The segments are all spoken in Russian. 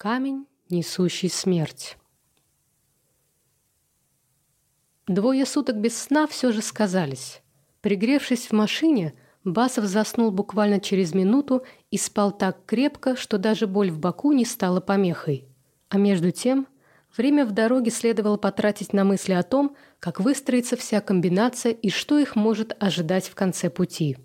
Камень, несущий смерть. Двое суток без сна все же сказались. Пригревшись в машине, Басов заснул буквально через минуту и спал так крепко, что даже боль в боку не стала помехой. А между тем, время в дороге следовало потратить на мысли о том, как выстроится вся комбинация и что их может ожидать в конце пути.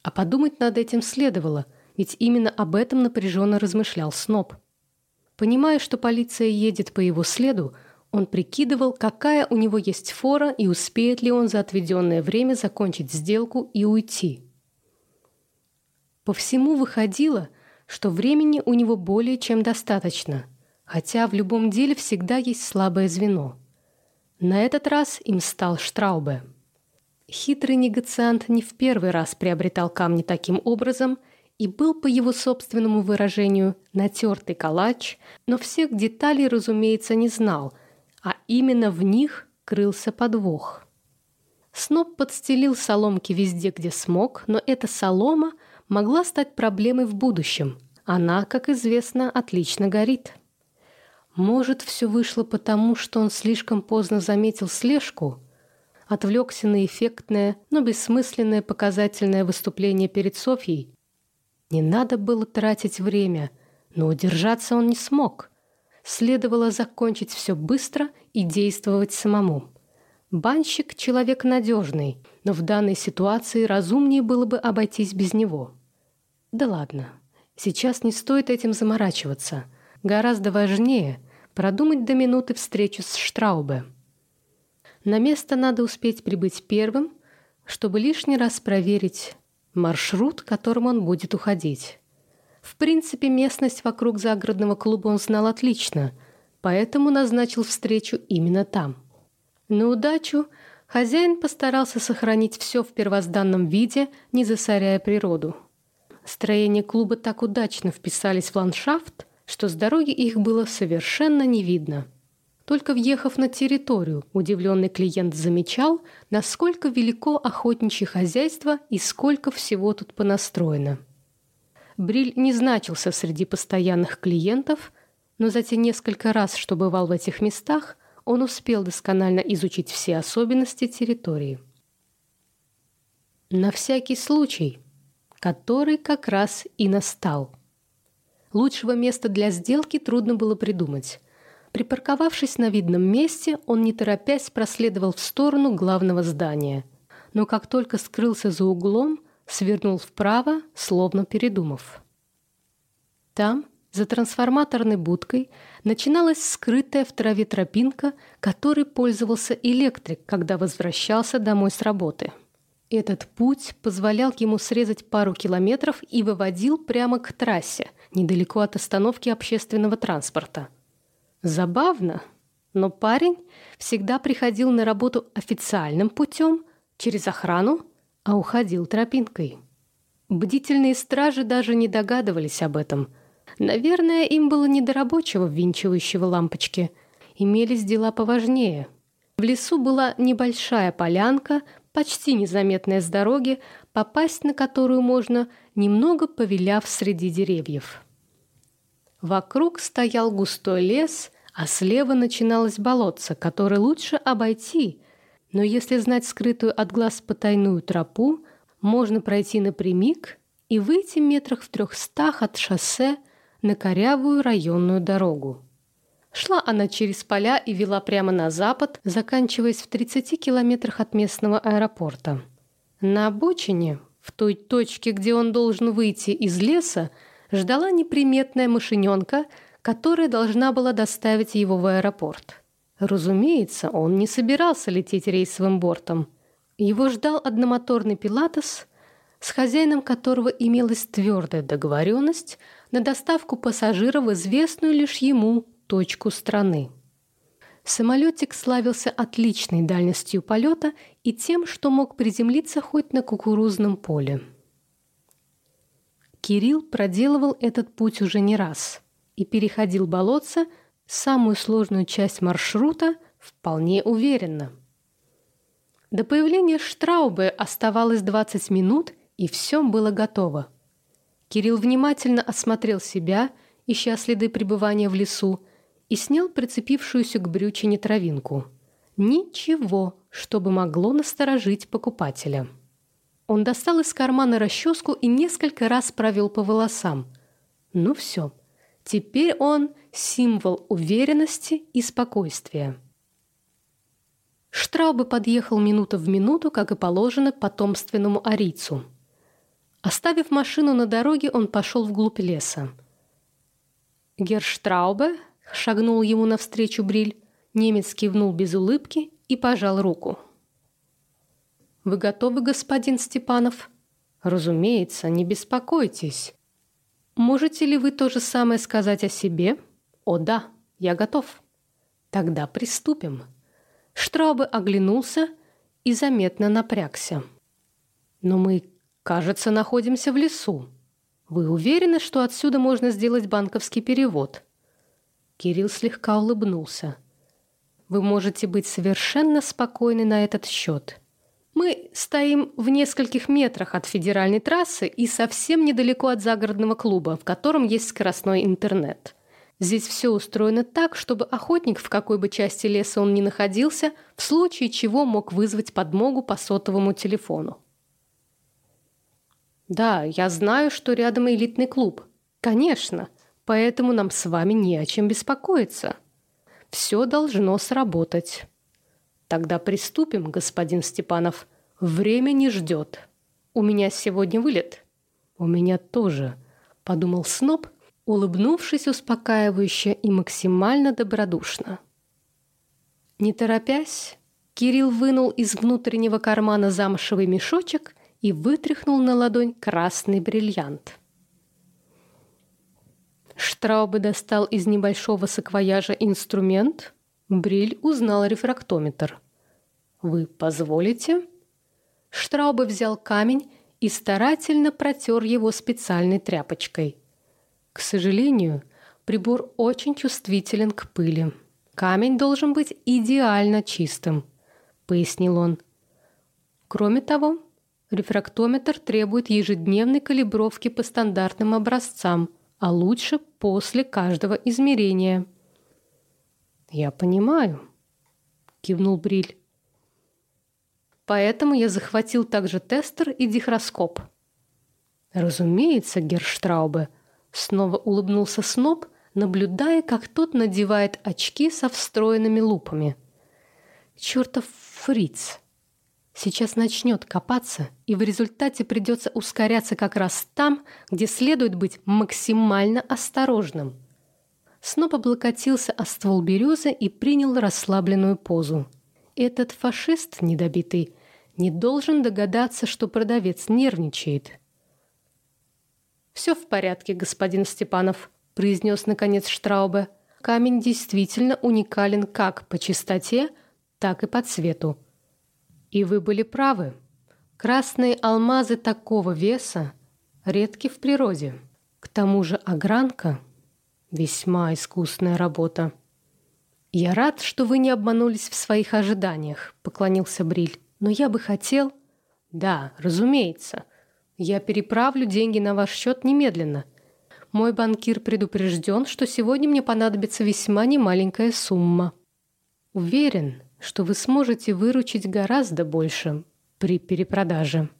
А подумать над этим следовало, ведь именно об этом напряженно размышлял Сноб. Понимая, что полиция едет по его следу, он прикидывал, какая у него есть фора и успеет ли он за отведенное время закончить сделку и уйти. По всему выходило, что времени у него более чем достаточно, хотя в любом деле всегда есть слабое звено. На этот раз им стал Штраубе. Хитрый негациант не в первый раз приобретал камни таким образом и был, по его собственному выражению, натертый калач, но всех деталей, разумеется, не знал, а именно в них крылся подвох. Сноб подстелил соломки везде, где смог, но эта солома могла стать проблемой в будущем. Она, как известно, отлично горит. Может, все вышло потому, что он слишком поздно заметил слежку, отвлекся на эффектное, но бессмысленное показательное выступление перед Софьей. Не надо было тратить время, но удержаться он не смог. Следовало закончить все быстро и действовать самому. Банщик — человек надежный, но в данной ситуации разумнее было бы обойтись без него. Да ладно, сейчас не стоит этим заморачиваться. Гораздо важнее продумать до минуты встречу с Штраубе. На место надо успеть прибыть первым, чтобы лишний раз проверить маршрут, которым он будет уходить. В принципе, местность вокруг загородного клуба он знал отлично, поэтому назначил встречу именно там. На удачу хозяин постарался сохранить все в первозданном виде, не засоряя природу. Строения клуба так удачно вписались в ландшафт, что с дороги их было совершенно не видно. Только въехав на территорию, удивленный клиент замечал, насколько велико охотничье хозяйство и сколько всего тут понастроено. Бриль не значился среди постоянных клиентов, но за те несколько раз, что бывал в этих местах, он успел досконально изучить все особенности территории. На всякий случай, который как раз и настал. Лучшего места для сделки трудно было придумать. Припарковавшись на видном месте, он не торопясь проследовал в сторону главного здания. Но как только скрылся за углом, свернул вправо, словно передумав. Там, за трансформаторной будкой начиналась скрытая в траве тропинка, которой пользовался электрик, когда возвращался домой с работы. Этот путь позволял ему срезать пару километров и выводил прямо к трассе, недалеко от остановки общественного транспорта. Забавно, но парень всегда приходил на работу официальным путем, через охрану, а уходил тропинкой. Бдительные стражи даже не догадывались об этом – Наверное, им было не до рабочего, ввинчивающего лампочки. Имелись дела поважнее. В лесу была небольшая полянка, почти незаметная с дороги, попасть на которую можно, немного повиляв среди деревьев. Вокруг стоял густой лес, а слева начиналось болотце, которое лучше обойти, но если знать скрытую от глаз потайную тропу, можно пройти напрямик и выйти метрах в трехстах от шоссе на корявую районную дорогу. Шла она через поля и вела прямо на запад, заканчиваясь в 30 километрах от местного аэропорта. На обочине, в той точке, где он должен выйти из леса, ждала неприметная машиненка, которая должна была доставить его в аэропорт. Разумеется, он не собирался лететь рейсовым бортом. Его ждал одномоторный «Пилатес», с хозяином которого имелась твердая договоренность – на доставку пассажиров в известную лишь ему точку страны. Самолетик славился отличной дальностью полета и тем, что мог приземлиться хоть на кукурузном поле. Кирилл проделывал этот путь уже не раз и переходил болотца, самую сложную часть маршрута, вполне уверенно. До появления Штраубе оставалось 20 минут, и все было готово. Кирилл внимательно осмотрел себя ища следы пребывания в лесу, и снял прицепившуюся к брючине травинку. Ничего, чтобы могло насторожить покупателя. Он достал из кармана расческу и несколько раз провел по волосам. Ну все, теперь он символ уверенности и спокойствия. Штраубе подъехал минута в минуту, как и положено потомственному арийцу. Оставив машину на дороге, он пошел вглубь леса. «Герштраубе?» — шагнул ему навстречу Бриль. Немец кивнул без улыбки и пожал руку. «Вы готовы, господин Степанов?» «Разумеется, не беспокойтесь. Можете ли вы то же самое сказать о себе?» «О да, я готов». «Тогда приступим». Штраубе оглянулся и заметно напрягся. «Но мы, кажется, находимся в лесу. Вы уверены, что отсюда можно сделать банковский перевод?» Кирилл слегка улыбнулся. «Вы можете быть совершенно спокойны на этот счет». Мы стоим в нескольких метрах от федеральной трассы и совсем недалеко от загородного клуба, в котором есть скоростной интернет. Здесь все устроено так, чтобы охотник, в какой бы части леса он ни находился, в случае чего мог вызвать подмогу по сотовому телефону. Да, я знаю, что рядом элитный клуб. Конечно, поэтому нам с вами не о чем беспокоиться. Все должно сработать. Тогда приступим, господин Степанов. Время не ждет. У меня сегодня вылет. У меня тоже, подумал Сноб, улыбнувшись успокаивающе и максимально добродушно. Не торопясь, Кирилл вынул из внутреннего кармана замшевый мешочек и вытряхнул на ладонь красный бриллиант. Штраубе достал из небольшого саквояжа инструмент, Бриль узнал рефрактометр. «Вы позволите?» Штраубе взял камень и старательно протер его специальной тряпочкой. К сожалению, прибор очень чувствителен к пыли. Камень должен быть идеально чистым, пояснил он. Кроме того, рефрактометр требует ежедневной калибровки по стандартным образцам, а лучше после каждого измерения. «Я понимаю», — кивнул Бриль. «Поэтому я захватил также тестер и дихроскоп». «Разумеется, Герштраубе», — снова улыбнулся Сноб, наблюдая, как тот надевает очки со встроенными лупами. «Чертов фриц!» Сейчас начнет копаться, и в результате придется ускоряться как раз там, где следует быть максимально осторожным. Сноб облокотился о ствол березы и принял расслабленную позу. Этот фашист недобитый не должен догадаться, что продавец нервничает. «Все в порядке, господин Степанов», — произнес наконец Штраубе. «Камень действительно уникален как по чистоте, так и по цвету. И вы были правы. Красные алмазы такого веса редки в природе. К тому же огранка Весьма искусная работа. Я рад, что вы не обманулись в своих ожиданиях, поклонился Бриль. Но я бы хотел... Да, разумеется. Я переправлю деньги на ваш счет немедленно. Мой банкир предупрежден, что сегодня мне понадобится весьма немаленькая сумма. Уверен, что вы сможете выручить гораздо больше при перепродаже.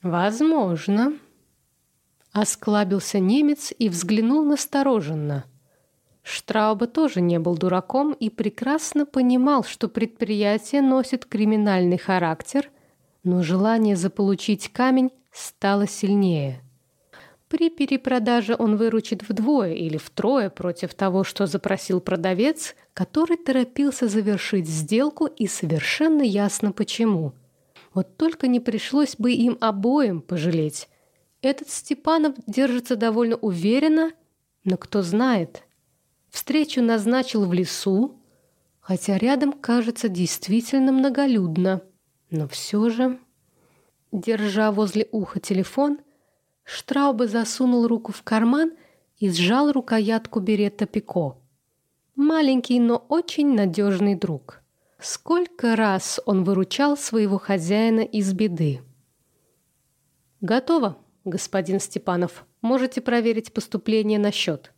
Возможно, Осклабился немец и взглянул настороженно. Штрауба тоже не был дураком и прекрасно понимал, что предприятие носит криминальный характер, но желание заполучить камень стало сильнее. При перепродаже он выручит вдвое или втрое против того, что запросил продавец, который торопился завершить сделку и совершенно ясно почему. Вот только не пришлось бы им обоим пожалеть, этот Степанов держится довольно уверенно, но кто знает. Встречу назначил в лесу, хотя рядом, кажется, действительно многолюдно. Но все же... Держа возле уха телефон, Штраубе засунул руку в карман и сжал рукоятку берета Пико. Маленький, но очень надежный друг. Сколько раз он выручал своего хозяина из беды. «Готово», господин Степанов. Можете проверить поступление на счет».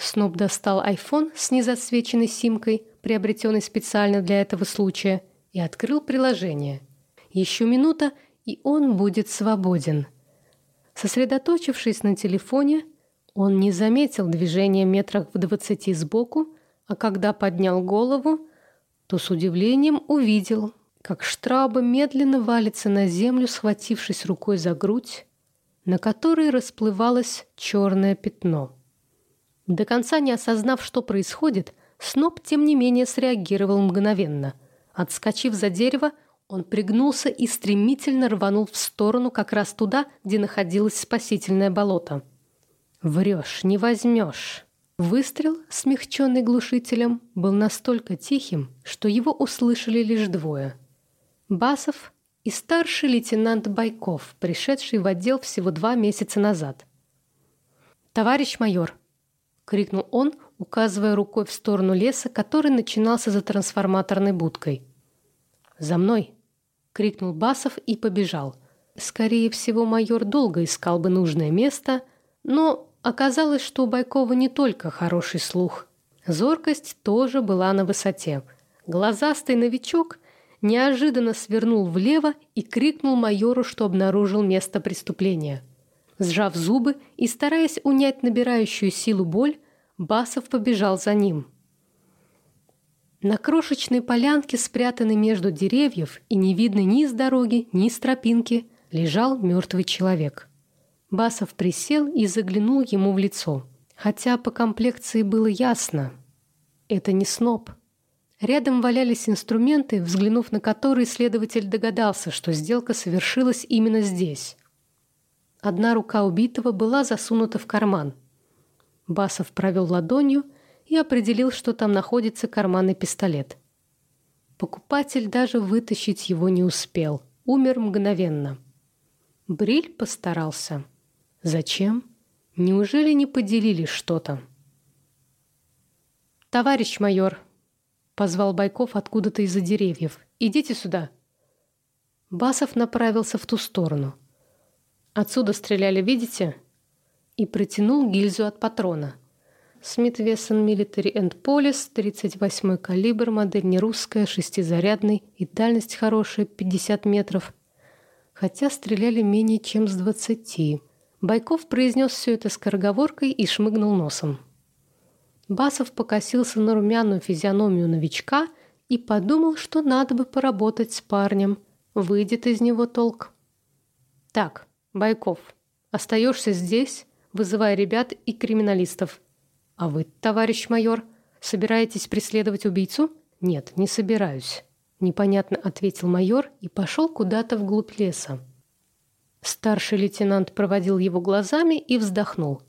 Сноб достал айфон с незасвеченной симкой, приобретенной специально для этого случая, и открыл приложение. Еще минута, и он будет свободен. Сосредоточившись на телефоне, он не заметил движения метрах в двадцати сбоку, а когда поднял голову, то с удивлением увидел, как Штраба медленно валится на землю, схватившись рукой за грудь, на которой расплывалось черное пятно. До конца не осознав, что происходит, Сноб, тем не менее, среагировал мгновенно. Отскочив за дерево, он пригнулся и стремительно рванул в сторону как раз туда, где находилось спасительное болото. «Врешь, не возьмешь». Выстрел, смягченный глушителем, был настолько тихим, что его услышали лишь двое. Басов и старший лейтенант Байков, пришедший в отдел всего два месяца назад. «Товарищ майор!» — крикнул он, указывая рукой в сторону леса, который начинался за трансформаторной будкой. «За мной!» — крикнул Басов и побежал. Скорее всего, майор долго искал бы нужное место, но Оказалось, что у Байкова не только хороший слух. Зоркость тоже была на высоте. Глазастый новичок неожиданно свернул влево и крикнул майору, что обнаружил место преступления. Сжав зубы и стараясь унять набирающую силу боль, Басов побежал за ним. На крошечной полянке, спрятанной между деревьев и не видно ни с дороги, ни с тропинки, лежал мертвый человек. Басов присел и заглянул ему в лицо. Хотя по комплекции было ясно. Это не сноб. Рядом валялись инструменты, взглянув на которые следователь догадался, что сделка совершилась именно здесь. Одна рука убитого была засунута в карман. Басов провел ладонью и определил, что там находится карманный пистолет. Покупатель даже вытащить его не успел. Умер мгновенно. Бриль постарался. Зачем? Неужели не поделили что-то? «Товарищ майор!» — позвал Байков откуда-то из-за деревьев. «Идите сюда!» Басов направился в ту сторону. «Отсюда стреляли, видите?» И протянул гильзу от патрона. Смит Вессон Military and Police, 38 калибр, модель не русская, шестизарядный и дальность хорошая, 50 метров. Хотя стреляли менее чем с 20. Байков произнес все это скороговоркой и шмыгнул носом. Басов покосился на румяную физиономию новичка и подумал, что надо бы поработать с парнем. Выйдет из него толк. «Так, Байков, остаешься здесь, вызывая ребят и криминалистов. А вы, товарищ майор, собираетесь преследовать убийцу?» «Нет, не собираюсь», — непонятно ответил майор и пошел куда-то вглубь леса. Старший лейтенант проводил его глазами и вздохнул.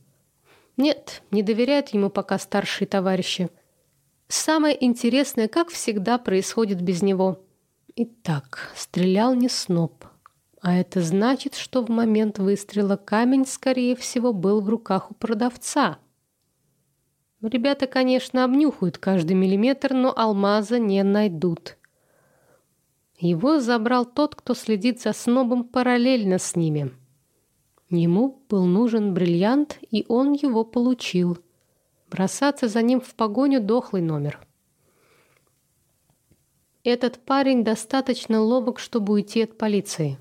Нет, не доверяют ему пока старшие товарищи. Самое интересное, как всегда, происходит без него. Итак, стрелял не сноб. А это значит, что в момент выстрела камень, скорее всего, был в руках у продавца. Ребята, конечно, обнюхают каждый миллиметр, но алмаза не найдут. Его забрал тот, кто следит за снобом параллельно с ними. Ему был нужен бриллиант, и он его получил. Бросаться за ним в погоню дохлый номер. Этот парень достаточно ловок, чтобы уйти от полиции.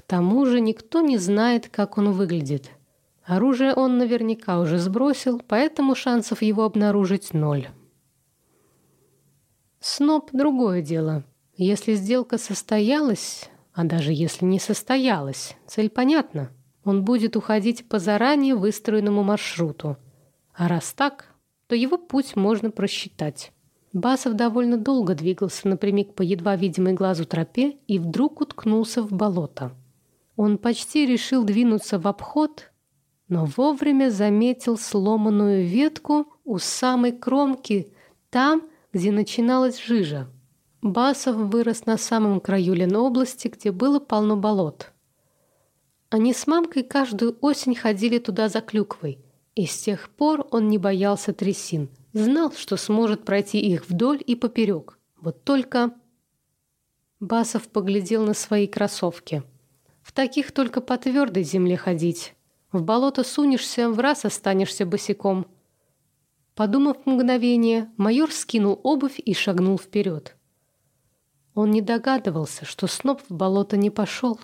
К тому же никто не знает, как он выглядит. Оружие он наверняка уже сбросил, поэтому шансов его обнаружить ноль. Сноб — другое дело. Если сделка состоялась, а даже если не состоялась, цель понятна. Он будет уходить по заранее выстроенному маршруту. А раз так, то его путь можно просчитать. Басов довольно долго двигался напрямик по едва видимой глазу тропе и вдруг уткнулся в болото. Он почти решил двинуться в обход, но вовремя заметил сломанную ветку у самой кромки, там, где начиналась жижа. Басов вырос на самом краю Ленобласти, где было полно болот. Они с мамкой каждую осень ходили туда за клюквой, и с тех пор он не боялся трясин, знал, что сможет пройти их вдоль и поперек. Вот только... Басов поглядел на свои кроссовки. В таких только по твердой земле ходить. В болото сунешься, в раз останешься босиком. Подумав мгновение, майор скинул обувь и шагнул вперед. Он не догадывался, что Сноб в болото не пошел.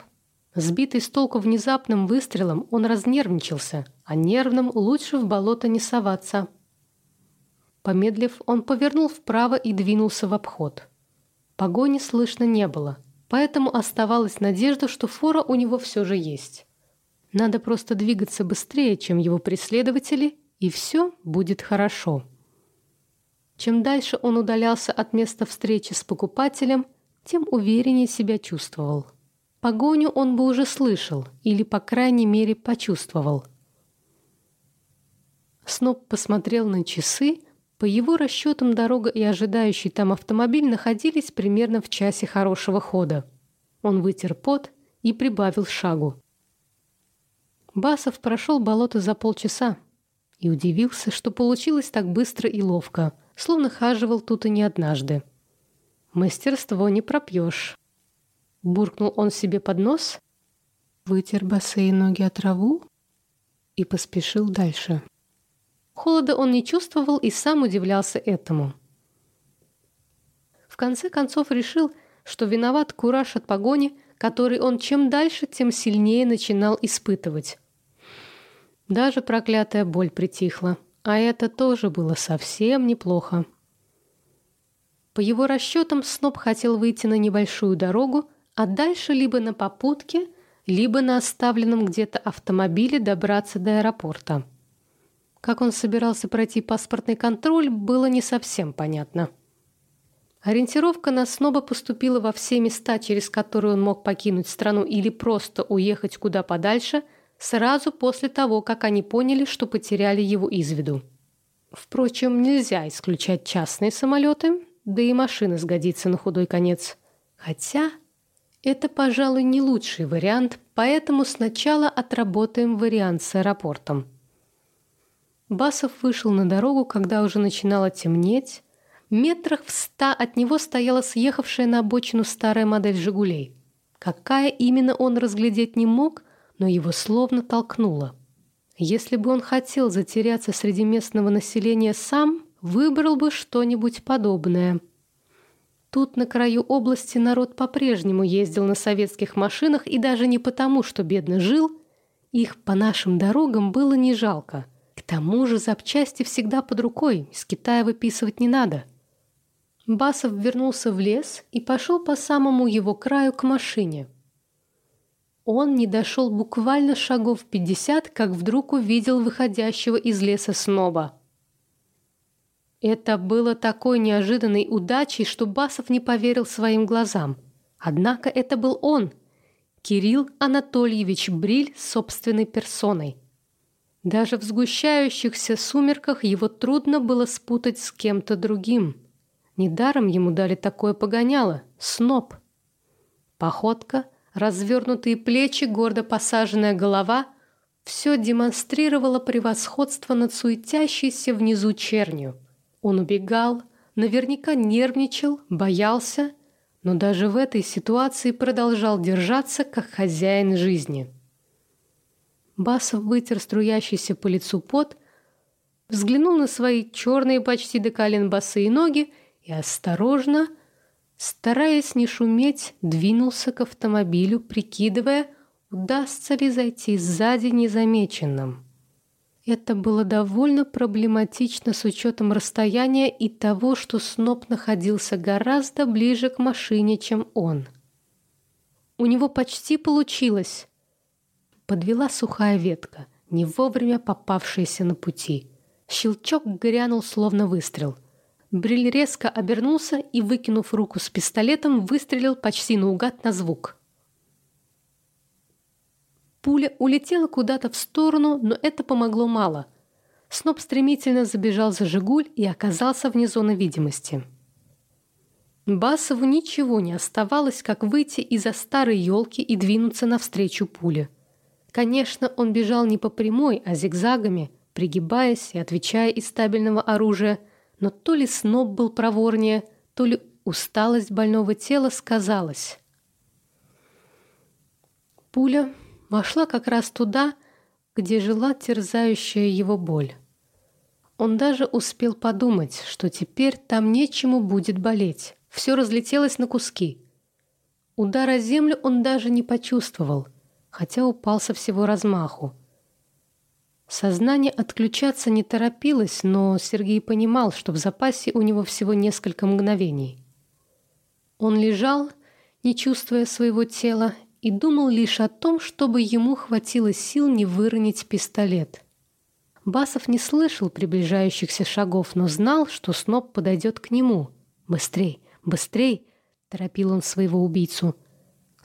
Сбитый с толку внезапным выстрелом, он разнервничался, а нервным лучше в болото не соваться. Помедлив, он повернул вправо и двинулся в обход. Погони слышно не было, поэтому оставалась надежда, что фора у него все же есть. Надо просто двигаться быстрее, чем его преследователи, и все будет хорошо. Чем дальше он удалялся от места встречи с покупателем, тем увереннее себя чувствовал. Погоню он бы уже слышал или, по крайней мере, почувствовал. Сноб посмотрел на часы по его расчетам, дорога и ожидающий там автомобиль находились примерно в часе хорошего хода. Он вытер пот и прибавил шагу. Басов прошел болото за полчаса и удивился, что получилось так быстро и ловко, словно хаживал тут и не однажды. «Мастерство не пропьешь». Буркнул он себе под нос, вытер босые ноги от траву и поспешил дальше. Холода он не чувствовал и сам удивлялся этому. В конце концов решил, что виноват кураж от погони, который он чем дальше, тем сильнее начинал испытывать. Даже проклятая боль притихла, а это тоже было совсем неплохо. По его расчетам, Сноб хотел выйти на небольшую дорогу, а дальше либо на попутке, либо на оставленном где-то автомобиле добраться до аэропорта. Как он собирался пройти паспортный контроль, было не совсем понятно. Ориентировка на Сноба поступила во все места, через которые он мог покинуть страну или просто уехать куда подальше, сразу после того, как они поняли, что потеряли его из виду. Впрочем, нельзя исключать частные самолеты, да и машина сгодится на худой конец. Хотя это, пожалуй, не лучший вариант, поэтому сначала отработаем вариант с аэропортом. Басов вышел на дорогу, когда уже начинало темнеть. Метрах в ста от него стояла съехавшая на обочину старая модель «Жигулей». Какая именно он разглядеть не мог, но его словно толкнуло. Если бы он хотел затеряться среди местного населения сам, выбрал бы что-нибудь подобное. Тут на краю области народ по-прежнему ездил на советских машинах и даже не потому, что бедно жил, их по нашим дорогам было не жалко – тому же запчасти всегда под рукой, из Китая выписывать не надо. Басов вернулся в лес и пошел по самому его краю к машине. Он не дошел буквально шагов пятьдесят, как вдруг увидел выходящего из леса сноба. Это было такой неожиданной удачей, что Басов не поверил своим глазам. Однако это был он, Кирилл Анатольевич Бриль собственной персоной. Даже в сгущающихся сумерках его трудно было спутать с кем-то другим. Недаром ему дали такое погоняло — сноб. Походка, развернутые плечи, гордо посаженная голова — все демонстрировало превосходство над суетящейся внизу чернью. Он убегал, наверняка нервничал, боялся, но даже в этой ситуации продолжал держаться как хозяин жизни. Басов вытер струящийся по лицу пот, взглянул на свои черные почти до колен босые ноги и осторожно, стараясь не шуметь, двинулся к автомобилю, прикидывая, удастся ли зайти сзади незамеченным. Это было довольно проблематично с учетом расстояния и того, что Сноп находился гораздо ближе к машине, чем он. У него почти получилось подвела сухая ветка, не вовремя попавшаяся на пути. Щелчок грянул, словно выстрел. Бриль резко обернулся и, выкинув руку с пистолетом, выстрелил почти наугад на звук. Пуля улетела куда-то в сторону, но это помогло мало. Сноб стремительно забежал за «Жигуль» и оказался вне зоны видимости. Басову ничего не оставалось, как выйти из-за старой елки и двинуться навстречу пуле. Конечно, он бежал не по прямой, а зигзагами, пригибаясь и отвечая из стабильного оружия, но то ли сноб был проворнее, то ли усталость больного тела сказалась. Пуля вошла как раз туда, где жила терзающая его боль. Он даже успел подумать, что теперь там нечему будет болеть. Все разлетелось на куски. Удар о землю он даже не почувствовал, хотя упал со всего размаху. Сознание отключаться не торопилось, но Сергей понимал, что в запасе у него всего несколько мгновений. Он лежал, не чувствуя своего тела, и думал лишь о том, чтобы ему хватило сил не выронить пистолет. Басов не слышал приближающихся шагов, но знал, что Сноб подойдет к нему. «Быстрей, быстрей!» — торопил он своего убийцу.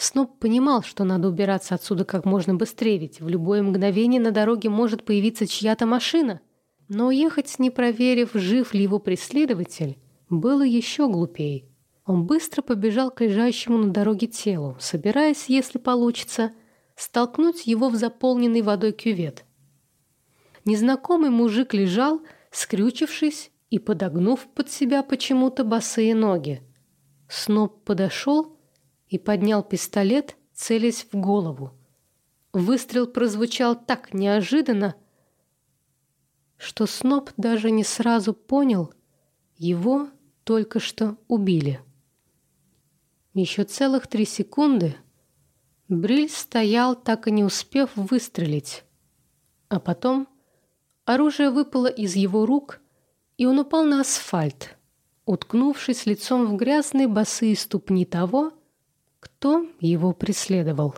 Сноб понимал, что надо убираться отсюда как можно быстрее, ведь в любое мгновение на дороге может появиться чья-то машина. Но уехать, не проверив, жив ли его преследователь, было еще глупее. Он быстро побежал к лежащему на дороге телу, собираясь, если получится, столкнуть его в заполненный водой кювет — незнакомый мужик лежал, скрючившись и подогнув под себя почему-то босые ноги. Сноб подошел и поднял пистолет, целясь в голову. Выстрел прозвучал так неожиданно, что Сноб даже не сразу понял, его только что убили. Еще целых три секунды Бриль стоял, так и не успев выстрелить, а потом Оружие выпало из его рук, и он упал на асфальт, уткнувшись лицом в грязные босые ступни того, кто его преследовал.